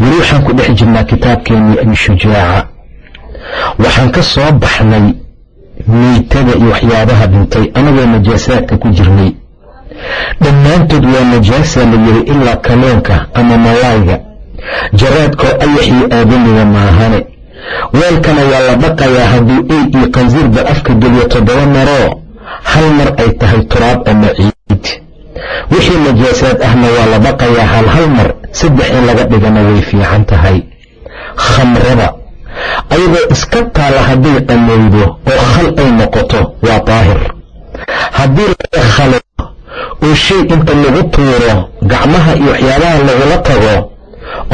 weli waxaan ku dhex jirnaa kitaabkeenii al-shujaaca waxaan ka soo baxnay meytada iyo waxyaabaha dhintay anagoo najaasaadka ku jirnay. Dhammaantood waa najaasa la yiri ilaa kaloonka ama malaayga jaraadkoo ayaxii aadamiga maahane weelkana waa la dhaqayaa hadduu ey iyo qansiirba afka geliyo toddoba maroo hal mar ay tahay turaab ama ciid. Wixii najaasaad ahna waa la dhaqayaa hal hal mar saddex in laga dhigana way fiican tahay. Khamrada ayadoo iska taala hadday qamowdo oo khal ay noqoto waa daahir. Haddii laga khalo oo shay inta lagu tuuro gacmaha iyo waxyaabaha lagula tago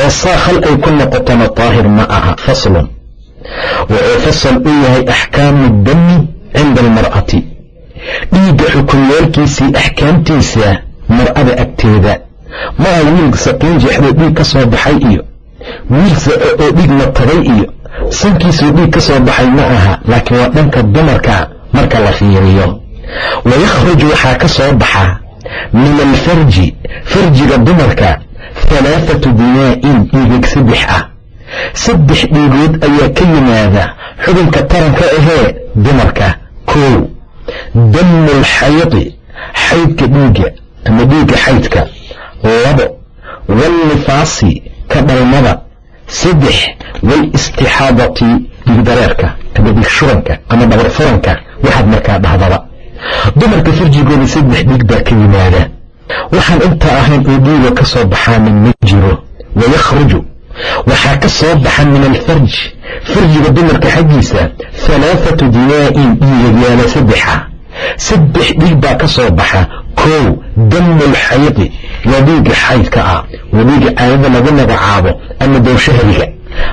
oo saa khal ay ku noqotona daahir ma aha faslun. Wuxuu fasal u yahay axkaamu dami cinda almar'ati. Dhiigga xukunyeelkiisii axkaamtiisa mar'ada agteeda ma aha wiil saqiin jeexdoo dhiig ka soo baxay iyo wiil oo dhiigna tagay iyo sankiisoo dhiig ka soo baxay ma aha laakiin waa dhanka dumarka marka la fiiriyo. Wayakhruju waxaa ka soo baxa min alfarji farjiga dumarka halaathatu dimaa'in dhiigag saddex ah. Saddex dhiigood ayaa ka yimaada xubinka taranka ahee dumarka. Kow damu lxaydi xaydka dhiigga ama dhiigga xaydka labo walnifaasi ka dhalmada saddex walistixaadati dhiigdareerka ama dhiigshuranka ama dhabarfuranka waxaad markaa dhahdaba. Dumarka farjigooda saddex dhiig baa ka yimaada. Waxaan intaa ahayn oo dhiiga ka soo baxaana ma jiro wayakhruju waxaa ka soo baxa min alfarj. Farjiga dumarka xaggiisa halaathatu dimaa'in dhiigagyaala saddexa. Saddex dhiig baa ka soo baxa. Kow damu lxaydi waa dhiigga xaydka ah waa dhiigga caadada lagu magacaabo ama dowshahriga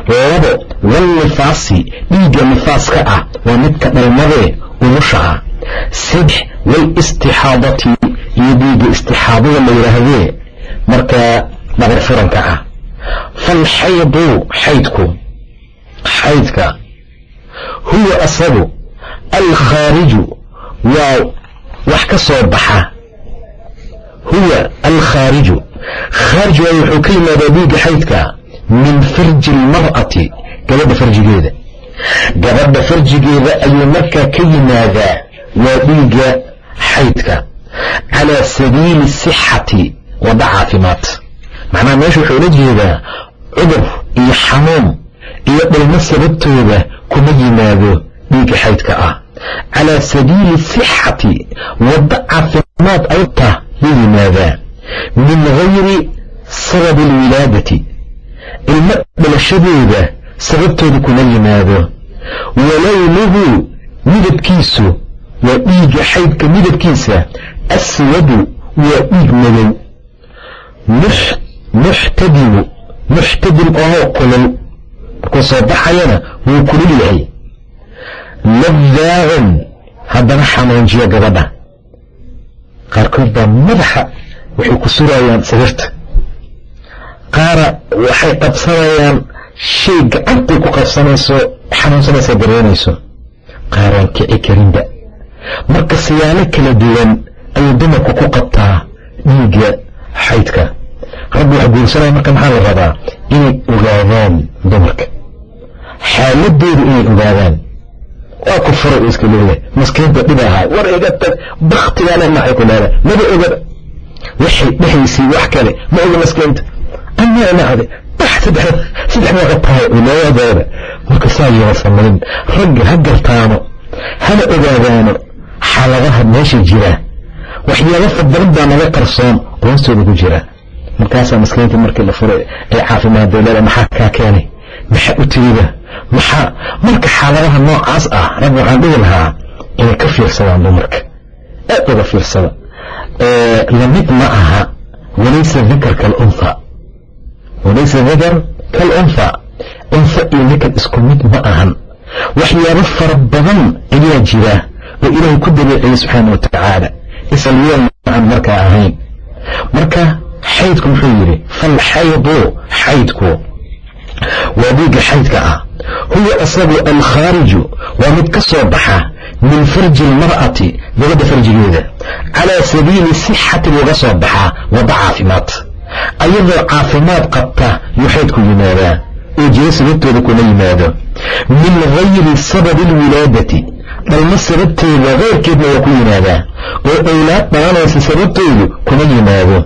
labo walnifaasi dhiigga nifaaska ah waa midka dhalmadee umusha ah. Saddex walistixaadati iyo dhiigga istixaadada la yidhaahdee markaa dhabar furanka ah. Falxaydu xaydku xaydka huwa asagu alkhaariju waa wax ka soo baxa huwa alkhaariju khaarij waay wuxuu ka yimaadaa dhiigga xaydka min farji almar'ati gabadha farjigeeda. Gabadha farjigeeda ayuu markaa ka yimaadaa waa dhiigga xaydka. Calaa sabiili sixati wadda caafimaad. Macnaha meesha wuxuu la jeedaa cudur iyo xanuun iyo dhalmo sababtooda kuma yimaado dhiigga xaydka ah. Calaa sabiili sixati wadda caafimaad ayta yimaadaa min gayri sababi alwilaadati ilmo dhalashadooda sababtooda kuma yimaado walownuhu midabkiisu waa dhiigga xaydka midabkiisa aswadu waa dhiig madow muxtadimu muxtadim oo kulul markuu soo baxayana wuu kulul yahay ladaacun haddana xanuunjiyo gabadha qaarkood baa madaxa waxay ku surayaan sariirta qaara waxay qabsanayaan shay gacantay ku qabsanayso xanuunsanaysa dareemayso. Qaaraan kici karinba. Marka siyaalo kala duwan ayuu dumarku ku qabtaa dhiigga xaydka. Raggu wax guursanaya marka maxaa la rabaa? Inay ogaadaan dumarka. Xaaladooda inay ogaadaan waa ku furay u iska leeyahay. Maskiinta dhib ahaa war iga tag baktigaale maxay ku leedahay. Maba oga waxay dhehaysay wax kale ma oga maskiinta amaa nacde saddex waa tahay labadooda marka saa yala samayn ragga ha gartaano hana ogaadaano xaaladaha meesha jira waxyaaba fadbadan baa naga qarsoon qoostooda ku jira. Markaasaa maskiinta markii la furay ay caafimaad dawlada maxaa kaa keenay? Maxaa u tirida maxaa marka xaaladaha noocaas ah rag waxaan dhihi lahaa inay ka fiirsadaan dumarka aad uga fiirsada. Lamid ma aha walaysa dakar kalunha walaysa dakar kalunha unha iyo nikad isku mid ma ahan. Waxyaabo fara badan ayaa jira oo ilaahay ku dabeeciyey subxaana wa tacaala isalweel aan markaa ahayn. Marka xaydku muxuu yidhi falxaydu xaydku waa dhiigga xaydka ah. Huwa asagu alkhaariju waa mid ka soo baxa min farji almar'ati gabadha farjigeeda calaa sabiili sixatin uga soo baxaa wadda caafimaad. Ayadoo caafimaad qabta yuu xaydku yimaadaa. Oo jiro sababtooda kuma yimaado. Min gayri sababi alwilaadati dhalmo sababteeda keyrkeedna waa ku yimaadaa. Oo owlaad dhalanaysa sababtoodu kuma yimaado.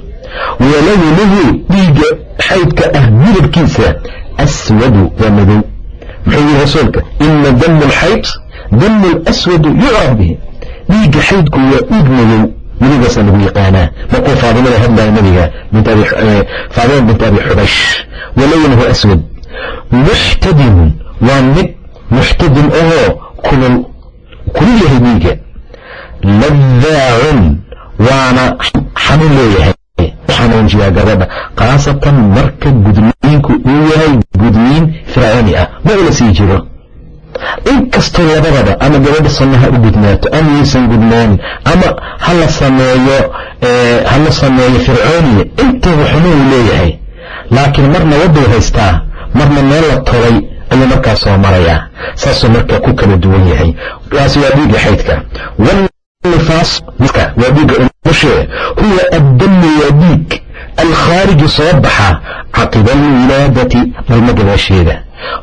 Walawnuhu dhiigga xaydka ah midabkiisa aswadu waa madow muxuu yihi rasuulka ina damu alxayd damu laswadu yucraf bihi dhiigga xaydku waa dhiig madow midabaasaa lagu yaqaanaa markuu faadimada hadlaya nabiga faadima bint abi xubaysh walawnuhu aswad muxtadimun waa mid muxtadim ahoo kulul kulul yahay dhiiga ladaacun waana xanuun leeyahay xanuunjiyaa gabadha khaasatan marka gudniinku uu yahay gudniin fircooni ah. Ma ula sii jiro? Inkastoo labadaba ama gabadha sunnaha u gudnaato ama yaysan gudnaanin ama hala sameeyo hala sameeyo fircooniya intaba xanuun uu leeyahay. Laakiin marna wadduu haystaa marna meel la tolay ayuu markaa soo marayaa. Saasuu markaa ku kala duwan yahay. Kaasi waa dhiigga xaydka. Wanifaas waa dhiigga umushee huwa addamu waa dhiig alkhaariju soo baxa caqiba alwilaadati dhalmo gadaasheeda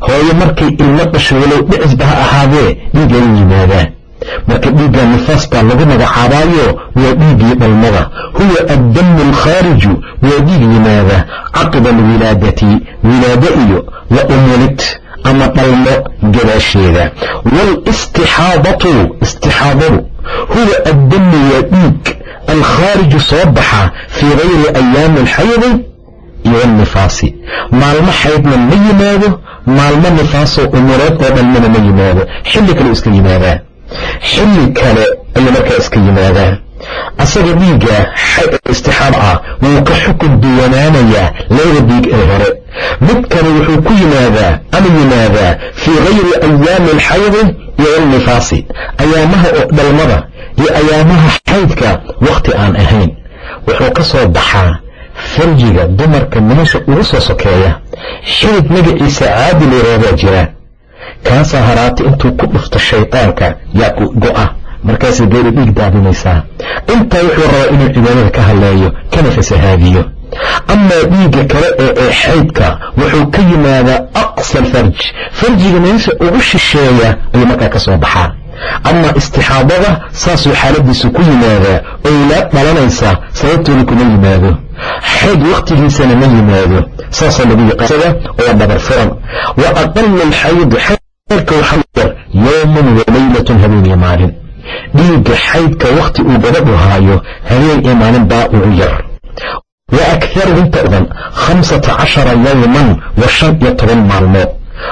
hooyo markay ilmo dhasho walow dhicisba ha ahaadee dhiigga u yimaadaa marka dhiigga nifaastaa lagu magacaabaayo waa dhiiggii dhalmada. Huwa addamu alkhaariju waa dhiig yimaada. Caqiba alwilaadati wilaado iyo wa umulid ama dhalmo gadaasheeda. Waalistixaadatu istixaadadu. Huwa addamu waa dhiig alkhaariju soo baxa fii gayri ayaami alxaydi iyo alnifaasi maalmo xaydna ma yimaado maalmo nifaasoo umureed oo dhalmana ma yimaado xilli kale iska yimaadaa xilli kale ayuu markaa iska yimaadaa asaga dhiigga istixaada ah wuu ka xukun duwanaanayaa labada dhiig ee hore mid kale wuxuu ku yimaadaa ama yimaadaa fii gayri ayaami alxaydi iyo ayaamaha dhalmada iyo ayaamaha xaydka wakhti aan ahayn wuxuu ka soo baxaa farjiga dumarka meesha ugu soo sokeeya xidid magaciisa caadi leeroodaa jira kaasaa haraati intuu ku dhufto shaydaanka yaa go'a markaasay geeri dhiig daadinaysaa. Intaa wuxuu rabaa inuu cibaadada ka hadleeyo kana fasahaadiyo. Amaa dhiigga kale ee ee xaydka wuxuu ka yimaadaa aqsa alfarj farjiga meesha ugu shisheeya ayuu markaa ka soo baxaa amaa istixaadada saasuu xaaladiisu ku yimaadaa owlaad dhalanaysa sababtooda kuma yimaado. Xayd wakhtigiisana ma yimaado. Saasaa lagu yaqaansada oo dhabar furan. Wa aqalu alxaydi xaydka waxaa yar yowmun wa laylatun habeen iyo maalin. Dhiigga xaydka wakhti uu gabadhu haayo habeen iyo maalin baa ugu yar. Wa akharu inta udan khamsata cashara yowman wa shan iyo toban maalmood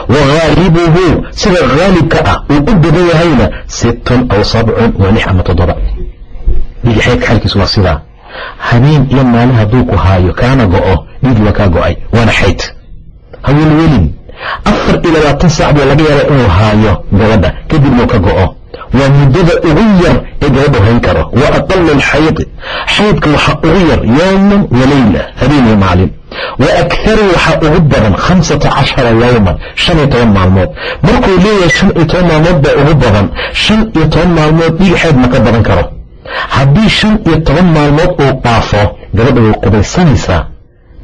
wa haalibuhu sida haalibka ah uu u badan yahayna sittun aw sabcun waa lix ama toddoba dhiigga xaydka xalkiisu waa sidaa habeen iyo maalin hadduu ku haayo kaana go'o dhiigii waa kaa go'ay waana xayd hawelwelin afar iyo labaatan saac laga yaabaa inuu haayo gabadha kadibnuu ka go'o waa muddada ugu yar ee gabadhu hayn karo wa aqalu alxaydi xaydka waxaa ugu yar yowman wa leyla habeen iyo maalin wa akharu waxaa ugu badan khamsata cashara yowman shan iyo toban maalmood markuu leeyahay shan iyo toban maalmood baa ugu badan shan iyo toban maalmood dhiig xayd ma ka badan karo haddii shan iyo toban maalmood uu dhaafo gabadha way qubaysanaysaa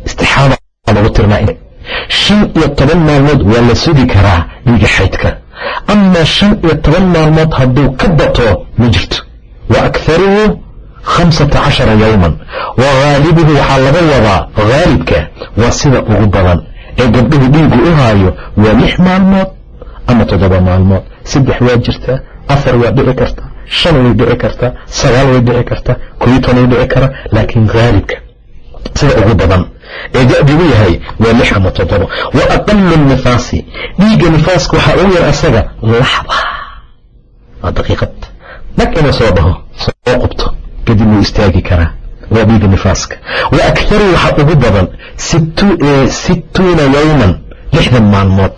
istixaada lagu tirnaa shan iyo toban maalmood waa la sugi karaa dhiiga xaydka amaa shan iyo toban maalmood hadduu ka bato ma jirto wa akharuhu khamsata cashara yowman wa haalibuhu waxaa laga wadaa haalibka waa sida ugu badan ee gabdhuhu dhiigu u haayo waa lix maalmood ama toddoba maalmood saddex waa jirtaa afar waa dhici karta shan way dhici kartaa sagaal way dhici kartaa koyo toban way dhici kara laakiin haalibka sida ugu badan ee da-digu yahay waa ama toddoba wa aqalu nifaasi dhiigga nifaaska waxaa ugu yar asaga kadib wuu istaagi karaa. Waa dhiigga nifaaska. Wa akharu waxaa ugu badan sittuuna yowman lixdan maalmood.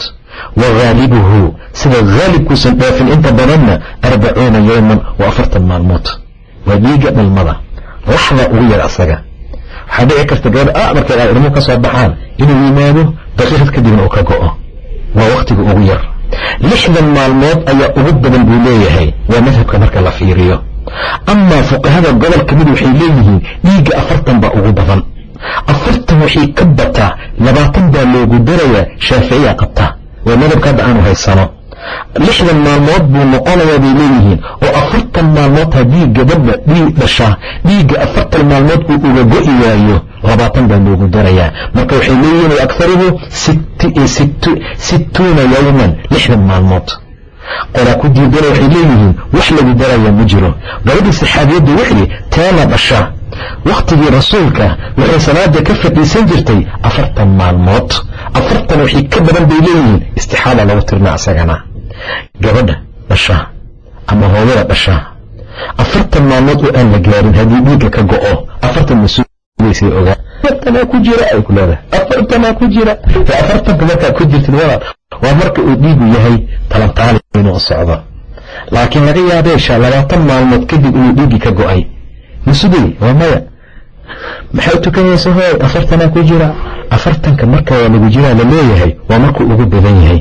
Wa haalibuhu sida haalibkuusan dhoofin inta badanna arbacuuna yowman waa afartan maalmood. Waa dhiigga dhalmada laxda ugu yar asaga. Waxaa dhici karta gabadha markay ay ilmuhu ka baxaan inuu yimaado daqiiqad kadibna uu ka go'o. Waa wakhtiga ugu yar. Lixdan maalmood ayaa ugu badan buu leeyahay waa madhabka marka la fiiriyo amaa fuqahada gobolka mid waxay leeyihiin dhiigga afartan baa ugu badan. Afartan waxay ka bataa labaatan baa loogu darayaa shaaficiya qabta. Waa madhabka hadda aanu haysano. Lixdan maalmood buu noqonayaa bay leeyihiin oo afartan maalmood haddii gabadha dhiig dhashaa dhiigga afartan maalmood uu uga go'i waayo labaatan baa loogu darayaa. Marka waxay leeyihiin wa akharuhu sittuuna yowman lixdan maalmood qolaa ku diidana waxay leeyihiin wax lagu darayaa ma jiro. Gabadhii saxaabiyaddu wixii teena dhashaa wakhtigii rasuulka waxay salaada ka fadhiisan jirtay afartan maalmood. Afartan waxay ka badan bay leeyihiin istixaada lagu tirna asagana. Gabadha dhashaa ama hooyada dhashaa afartan maalmood oo aan la gaarin haddii dhiigga ka go'o afartan masuugaysay ogaa afartanaa ku jira ay ku leedahay. Afartanaa ku jira. Afartanka markaa ku jirtid waa marka uu dhiigu yahay talantaali inuu socdo. Laakiin laga yaabeesha labaatan maalmood kadib inuu dhiiggii ka go'ay. Masugay waa maya. Maxay tukanaysa hooy? Afartanaa ku jira. Afartanka marka waa lagu jiraa la leeyahay waa markuu ugu badan yahay.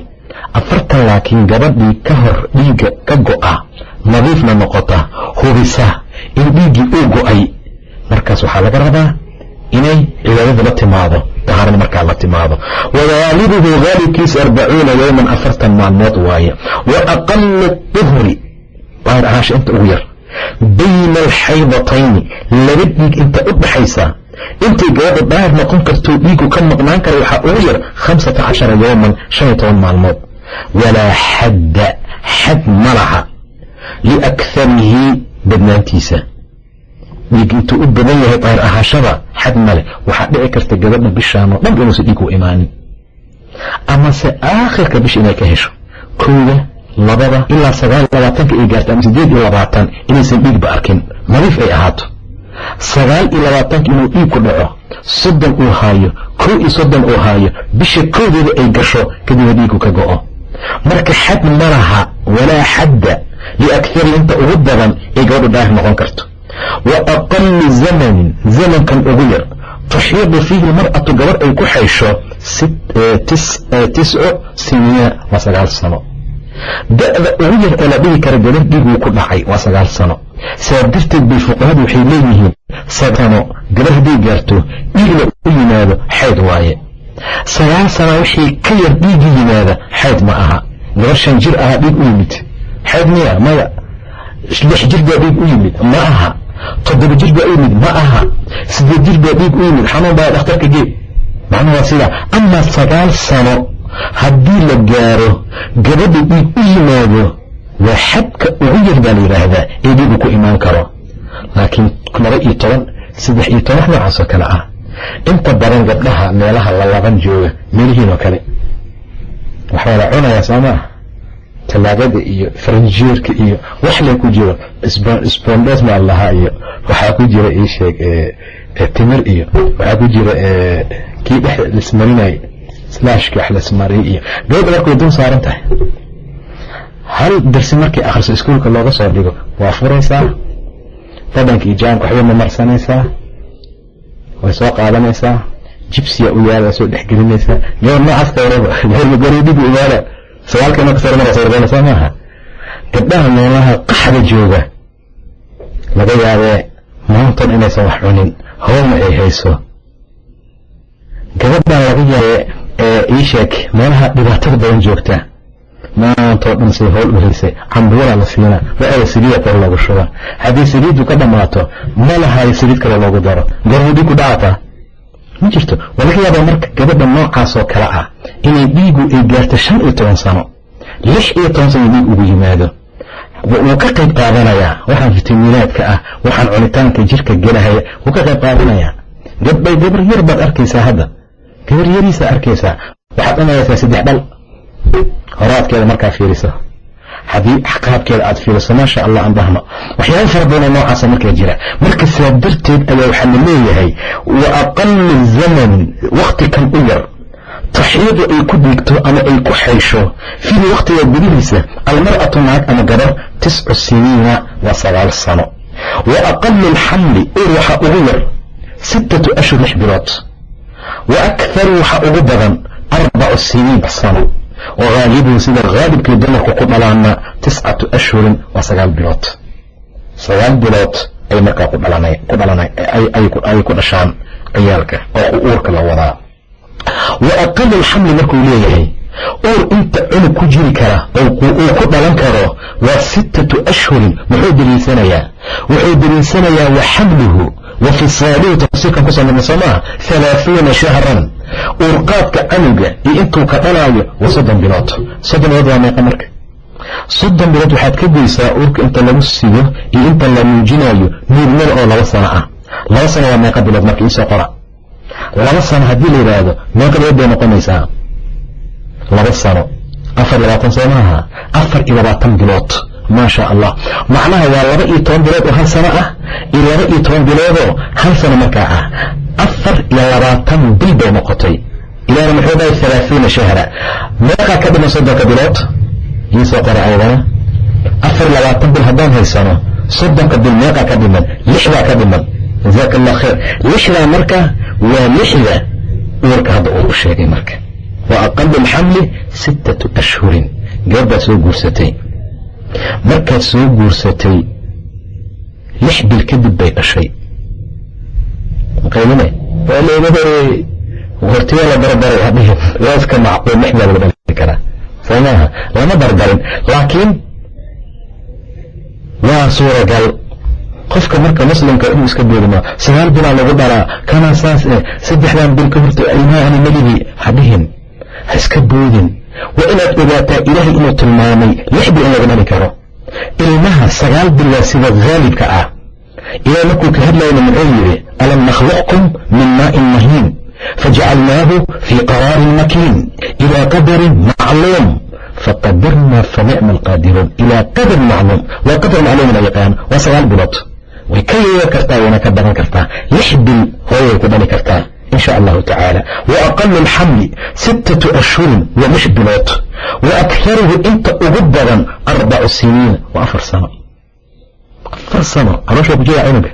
Afartan laakiin gabadhii ka hor dhiigga ka go'a nadiifna noqota hubisa in dhiiggii uu go'ay. Markaas waxaa laga rabaa inay cibaadada la timaado dahaarada markaa la timaado. Wagaalibuhu haalibkiisa arbacuuna yowman afartan maalmood waaye. Wa aqalu duhri daahir ahaasha inta ugu yar bayna alxaydatayni laba dhiig inta u dhaxaysa. Intay gabadha daahir noqon kartuu dhiigu ka maqnaan kara waxaa ugu yar khamsata cashara yowman shan iyo toban maalmood. Walaa xadda xad ma laha. Liakharihi badnaantiisa dhiig intuu u badan yahay daahir ahaashada xad male waxaa dhici karta gabadha bishaanoo dhan inuusan dhiig u imaanin. Amase aakhirka bisha inay ka hesho kowda labada ilaa sagaal labaatanka ay gaarto ama sideed iyo labaatan inaysan dhiigba arkin. Nadiif ay ahaato. Sagaal iyo labaatanka inuu dhiig ku dhaco soddon uu haayo kow iyo soddon uu haayo bisha kowdeeda ay gasho kadibna dhiigu ka go'o. Marka xad ma laha walaa xadda liakhari inta ugu badan ay gabadhu daahir noqon karto wa aqalu zamanin zamankan ugu yar. Tuxiidu fiihi lmar'atu gabadh ay ku xaysho tiscu siniina waa sagaal sano. Da-da ugu yar ee la dhihi kara gabar dhiiguu ku dhacay waa sagaal sano. Saa darteed bay fuqahadu waxay leeyihiin sano gabar hadday gaarto dhiigna u yimaado xayd waaye. Sagaal sana wixii ka yar dhiigii yimaada xayd ma aha. Gabar shan dhiig u yimid. Xayd miya u yimid ma aha toddoba jir baa u yimid ma aha. Sideed jir baa dhiig u yimid. Xanuun baa dhakhtarka gee macnuhu waa sidaa amaa sagaal sano haddii la gaaro gabadha dhiig u yimaado waa xadka ugu yar baa la yidhaahdaa ee dhiigu ku imaan karo. Laakiin laba iyo toban saddex iyo toban noocaasoo kale ah. Inta badan gabdhaha meelaha la laban jooga meelihiinoo kale. Waxaa la cunayaa soo maa tallaagada iyo faranjeerka iyo wax lay ku jiro sbondes maa lahaa iyo waxaa ku jira ii sheeg timir iyo waxaa ku jira kii dhex lismarinay slaashki wax lasmariyay iyo gabadha marka way dul saaran tahay. Hal darsi markay akhriso iskuolka looga soo dhigo waa furaysaa? Badhanka iyo jaanka waxbay mamarsanaysaa way soo qaadanaysaa? Jibsiya u yaalla soo dhexgelinaysaa gabadh noocaas ka waraba garoodigu imaada sagaalka marka sare mara soo maaha gabdhaha meelaha qaxda jooga laga yaabee maantan inaysan wax cunin howlna ay hayso. Gabadhan laga yaabee ee ii sheeg meelaha dhibaatada badan joogta. Maantoo dhan say howl u haysay cambuulaa la siinaa waada saliida kale loogu shuba. Haddii saliiddu ka dhammaato ma lahayo saliid kale loogu daro. Gormudhi ku dhacataa ma jirto? Waa laga yaabaa marka gabadha noocaasoo kale ah inay dhiigu ay gaarto shan iyo toban sano lix iyo toban sano dhiig ugu yimaado. Wuu ka qayb qaadanayaa. Waxaan fitamiinaadka ah waxaan cunitaanka jirka gelahaya wuu ka qayb qaadanayaa. Gabdhay gabar yar baad arkaysaa hadda. Gabar yariisaa arkaysaa. Waxaad dhanaysaa saddex dhal. Horaadkeeda markaa fiiriso haddii qaabkeeda aad fiiriso maasha allah aan dhahno waxyaaba fara badanoo noocaasa markaa jira. Marka saa darteed ayaa waxaa la leeyahay wa aqalu zaman wakti kan u yar taxiidu ay ku dhiigto ama ay ku xaysho fiihi wakhtiga gudihiisa almar'atu naag ama gabar tiscu siniina waa sagaal sano. Wa aqalu alxamli ur waxaa ugu yar sittatu ashhur lix bilood wa akharu waxaa ugu badan arbacu siniin sano wa haalibuhu sida haalibkii dumarku ku dhalaana tiscatu ashhurin waa sagaal bilood. Sagaal bilood ay markaa ku dhalanay ku dhashaan ciyaalka oo uurka la wadaa. Wa aqalu alxamli markuu leeyahay uur inta cunug ku jiri kara uu ku dhalan karo waa sittatu ashhurin muxuu daliilsanayaa wuxuu daliilsanayaa wa xamluhu wa fisaaluhu tafsiirkan ku soo marnay soo maaha shahran. Uurqaadka canuga iyo intuu ka dhalaayo waa soddon bilood. Soddon bilood waa meeqa marka. Soddon bilood waxaad ka goysaa uurka inta lagu sigo iyo inta la muujinayo nuurmada oo laba sano ah. Laba sano waa meeqa bilood marka iisoo qora. Laba sano haddii la yidhaahdo meeqa bilood bay noqonaysaa laba sano. Afar labaatan soo maaha. Afar iyo labaatan bilood. Maasha allah macnaha waa laba iyo toban bilood oo hal sano ah iyo laba iyo toban biloodoo hal sano markaa ah. Afar iyo labaatan bil bay noqotay. Ilaahna muxuu dhahay halaaثuuna shahra. Meeqaa ka dhiman soddonka bilood. Iisoo qora aydana afar labaatan bil haddaan haysano soddonka bil meeqaa ka dhiman lixdaa ka dhiman. Jazaaka allah khayr. Lixdaa marka waa lixda uurka hadda uu sheegay marka wa aqalu alxamli sittatu ashhurin gabadbaad soo guursatay markaad soo guursatay lix bil kadib bay dhashay qaybine waa leedaha hortiyaa la barbaray hadhihin waa iska macquul lix baa laga dhali karaa soo maaha lama barbarin laakiin waa suuragal qofka marka muslimka inuu iska boodima sagaal bilaa lagu dhalaa kanaa saas eh saddexdan bil ka horta ilmahaani meligi hadhihin ha iska boodin. Waa inaad ogaataa ilaahay inuu tilmaamay lix bil in laga dhali karo. Ilmaha sagaal bil waa sida haalibka ah. Ilaah markuu ka hadlayna muxuu yidhi alam nakhluqkum min maa'in mahiin fajacalnaahu fii qaraarin makiin ilaa qadarin macluum faqadarna fanicma alqaadiruun ilaa qadar macluum. Waa qadar macluum la waa sagaal bilood. Way ka yeegan kartaa wayna ka badan kartaa. Lix bil hooyay ku dhali kartaa sha allahu tacaala wa aqalu alxamli sittatu ashhurin waa lix bilood wa akharuhu inta ugu badan arbacu siniina waa afar sano. Afar sano. Caloosha ku jira cunuga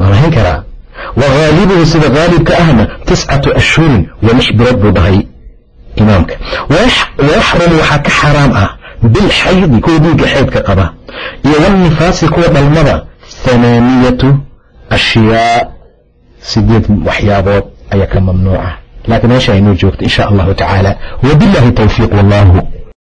waa lahayn karaa? Wa haalibuhu sida haalibka ahna tiscatu ashhurin waa lix bilood buu dhahay imaamka. Wayaxrumu waxaa ka xaraam ah sideed waxyaabood ayaa ka mamnuuca. Laakiin meesha aynoo joogto in sha allahu tacaala wabillahi towfiiq wallahu